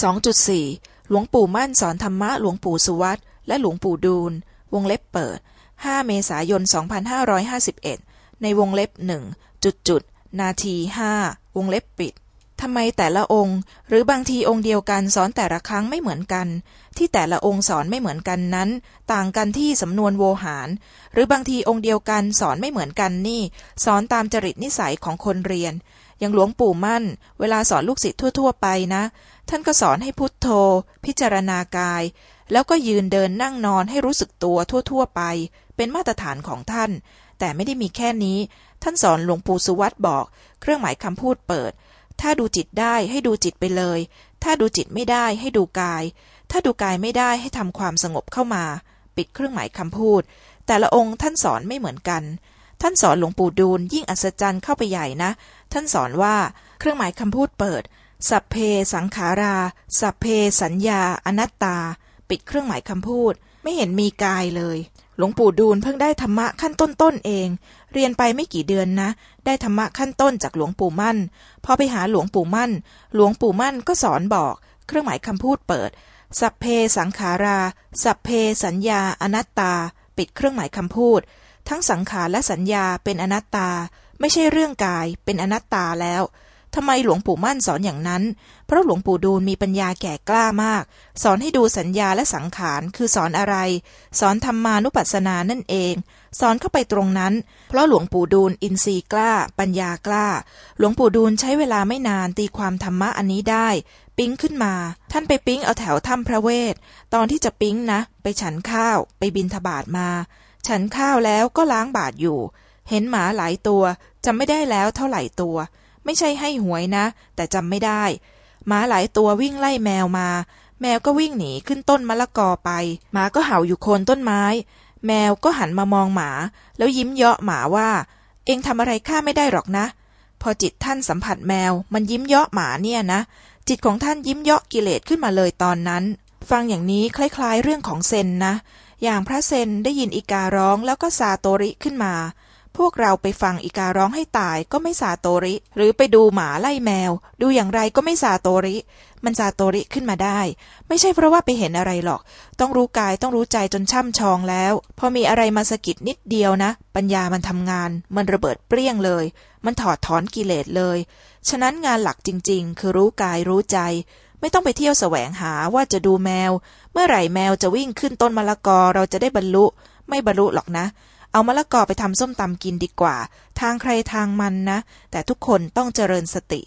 2.4 หลวงปู่มั่นสอนธรรมะหลวงปู่สุวัตและหลวงปู่ดูล วงเล็บเปิด 5 เมษายน 2551 ในวงเล็บหนึ่งจุดจุดนาทีห้าวงเล็บปิดทำไมแต่ละองค์ หรือบางทีองค์เดียวกันสอนแต่ละครั้งไม่เหมือนกัน ที่แต่ละองค์สอนไม่เหมือนกันนั้น ต่างกันที่สำนวนโวหาร หรือบางทีองค์เดียวกันสอนไม่เหมือนกันนี่ สอนตามจริตนิสัยของคนเรียน อย่างหลวงปู่มั่น เวลาสอนลูกศิษย์ทั่ว ๆ ไปนะ ท่านก็สอนให้พุทโธ พิจารณากาย แล้วก็ยืนเดินนั่งนอนให้รู้สึกตัวทั่ว ๆ ไป เป็นมาตรฐานของท่าน แต่ไม่ได้มีแค่นี้ ท่านสอนหลวงปู่สุวัตบอก เครื่องหมายคำพูดเปิด ถ้าดูจิตได้ให้ดูจิตไปเลย ถ้าดูจิตไม่ได้ให้ดูกาย ถ้าดูกายไม่ได้ให้ทำความสงบเข้ามา ปิดเครื่องหมายคำพูด แต่ละองค์ท่านสอนไม่เหมือนกัน ท่านสอนหลวงปู่ดูลยิ่งอัศจรรย์เข้าไปใหญ่นะ ท่านสอนว่าเครื่องหมายคำพูดเปิด สัพเพสังขารา สัพเพสัญญา อนัตตา ปิดเครื่องหมายคำพูด ไม่เห็นมีกายเลย หลวงปู่ดูลเพิ่งได้ธรรมะขั้นต้นๆเอง เรียนไปไม่กี่เดือนนะ ได้ธรรมะขั้นต้นจากหลวงปู่มั่น พอไปหาหลวงปู่มั่น หลวงปู่มั่นก็สอนบอก เครื่องหมายคำพูดเปิด สัพเพสังขารา สัพเพสัญญา อนัตตา ปิดเครื่องหมายคำพูด ทั้งสังขารและสัญญาเป็นอนัตตา ไม่ใช่เรื่องกาย เป็นอนัตตาแล้วทำไมหลวงปู่มั่นสอนอย่างนั้น เพราะหลวงปู่ดูลมีปัญญาแก่กล้ามาก สอนให้ดูสัญญาและสังขาร คือสอนอะไร สอนธรรมานุปัสสนานั่นเอง สอนเข้าไปตรงนั้น เพราะหลวงปู่ดูลอินทรีย์กล้า ปัญญากล้า หลวงปู่ดูลใช้เวลาไม่นานตีความธรรมะอันนี้ได้ ปิ๊งขึ้นมา ท่านไปปิ๊งเอาแถวถ้ำพระเวท ตอนที่จะปิ๊งนะ ไปฉันข้าว ไปบินทบาทมา ฉันข้าวแล้วก็ล้างบาทอยู่ เห็นหมาหลายตัวจำไม่ได้แล้วเท่าไหร่ตัว ไม่ใช่ให้หวยนะ แต่จำไม่ได้ หมาหลายตัววิ่งไล่แมวมา แมวก็วิ่งหนีขึ้นต้นมะละกอไป หมาก็เห่าอยู่โคนต้นไม้ แมวก็หันมามองหมา แล้วยิ้มเยาะหมาว่า เองทำอะไรข้าไม่ได้หรอกนะ พอจิตท่านสัมผัสแมว มันยิ้มเยาะหมาเนี่ยนะ จิตของท่านยิ้มเยาะกิเลสขึ้นมาเลยตอนนั้น ฟังอย่างนี้คล้าย ๆ เรื่องของเซนนะ อย่างพระเซนได้ยินอีการ้องแล้วก็ซาโตริขึ้นมา พวกเราไปฟังอีการ้องให้ตายก็ไม่ซาโตริ หรือไปดูหมาไล่แมว ดูอย่างไรก็ไม่ซาโตริ มันซาโตริขึ้นมาได้ ไม่ใช่เพราะว่าไปเห็นอะไรหรอก ต้องรู้กายต้องรู้ใจจนช่ำชองแล้ว พอมีอะไรมาสะกิดนิดเดียวนะ ปัญญามันทำงาน มันระเบิดเปรี้ยงเลย มันถอดถอนกิเลสเลย ฉะนั้นงานหลักจริง ๆ คือรู้กายรู้ใจ ไม่ต้องไปเที่ยวแสวงหาว่าจะดูแมว เมื่อไหร่แมวจะวิ่งขึ้นต้นมะละกอเราจะได้บรรลุ ไม่บรรลุหรอกนะ เอามะละกอไปทำส้มตำกินดีกว่า ทางใครทางมันนะ แต่ทุกคนต้องเจริญสติ